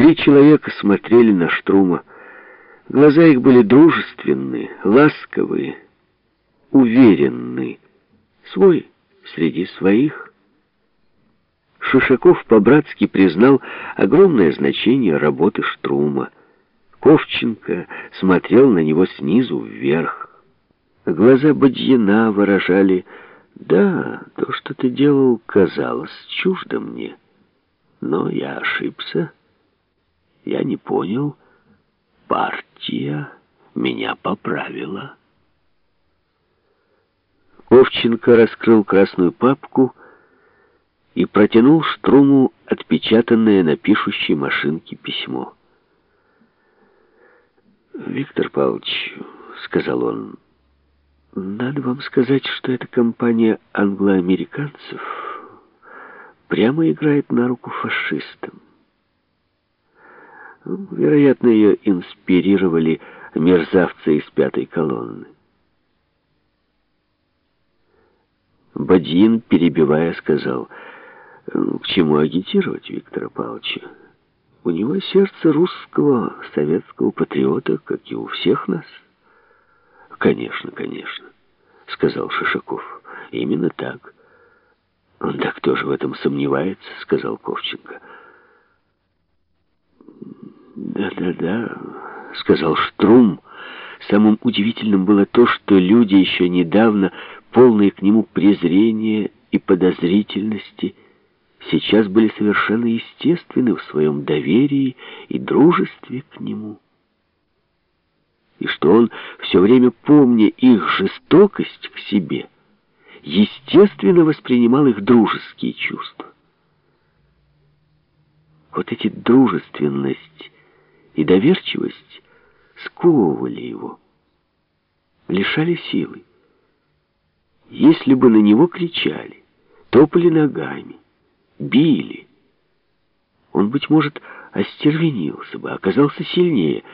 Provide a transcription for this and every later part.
Три человека смотрели на Штрума. Глаза их были дружественные, ласковые, уверенные. Свой среди своих. Шишаков по-братски признал огромное значение работы Штрума. Ковченко смотрел на него снизу вверх. Глаза Бадьяна выражали «Да, то, что ты делал, казалось чуждо мне. Но я ошибся. Я не понял. Партия меня поправила». Ковченко раскрыл красную папку и протянул Штруму отпечатанное на пишущей машинке письмо. «Виктор Павлович», — сказал он, — «надо вам сказать, что эта компания англоамериканцев прямо играет на руку фашистам. Ну, вероятно, ее инспирировали мерзавцы из пятой колонны. Бадьин, перебивая, сказал, «Ну, «К чему агитировать Виктора Павловича? У него сердце русского, советского патриота, как и у всех нас». «Конечно, конечно», — сказал Шишаков. «Именно так». «Да кто же в этом сомневается?» — сказал Ковченко. «Да-да-да», — сказал Штрум. Самым удивительным было то, что люди еще недавно, полные к нему презрения и подозрительности, сейчас были совершенно естественны в своем доверии и дружестве к нему. И что он, все время помня их жестокость к себе, естественно воспринимал их дружеские чувства. Вот эти дружественность и доверчивость сковывали его, лишали силы. Если бы на него кричали, топали ногами, били, он, быть может, остервенился бы, оказался сильнее.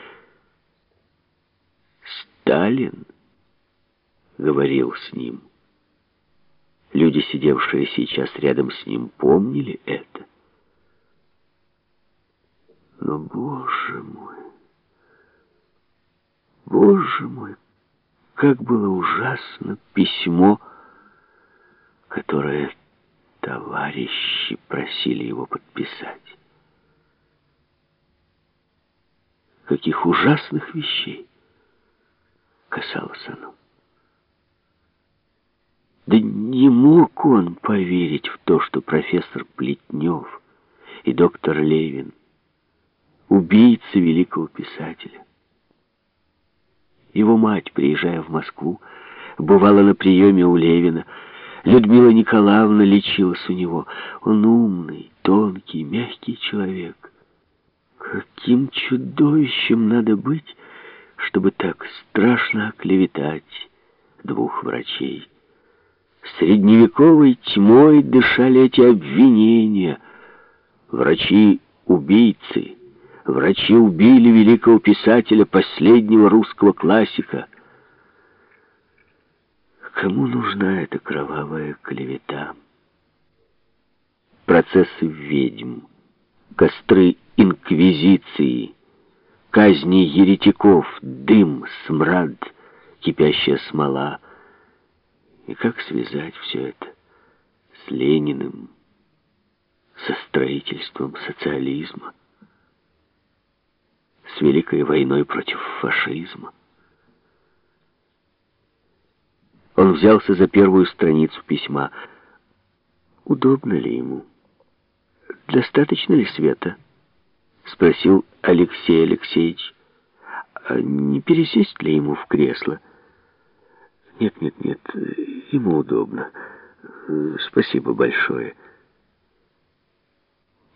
Сталин говорил с ним. Люди, сидевшие сейчас рядом с ним, помнили это. Но, боже мой, боже мой, как было ужасно письмо, которое товарищи просили его подписать. Каких ужасных вещей касалось оно. Да не мог он поверить в то, что профессор Плетнев и доктор Левин убийцы великого писателя. Его мать, приезжая в Москву, бывала на приеме у Левина. Людмила Николаевна лечилась у него. Он умный, тонкий, мягкий человек. Каким чудовищем надо быть, чтобы так страшно оклеветать двух врачей? Средневековой тьмой дышали эти обвинения. Врачи-убийцы — Врачи убили великого писателя, последнего русского классика. Кому нужна эта кровавая клевета? Процессы ведьм, костры инквизиции, казни еретиков, дым, смрад, кипящая смола. И как связать все это с Лениным, со строительством социализма? С Великой войной против фашизма. Он взялся за первую страницу письма. Удобно ли ему? Достаточно ли света? Спросил Алексей Алексеевич. А не пересесть ли ему в кресло? Нет, нет, нет, ему удобно. Спасибо большое.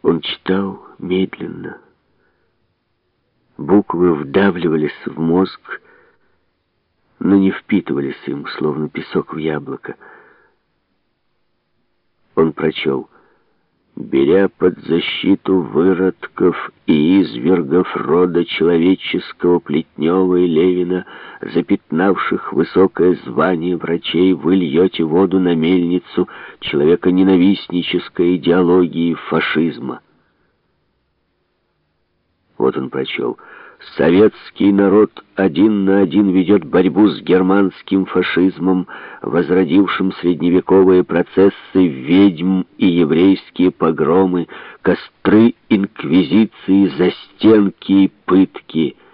Он читал медленно, Буквы вдавливались в мозг, но не впитывались им, словно песок в яблоко. Он прочел «Беря под защиту выродков и извергов рода человеческого Плетнева и Левина, запятнавших высокое звание врачей, вы льете воду на мельницу человека ненавистнической идеологии фашизма». Вот он прочел. Советский народ один на один ведет борьбу с германским фашизмом, возродившим средневековые процессы ведьм и еврейские погромы, костры инквизиции, застенки и пытки —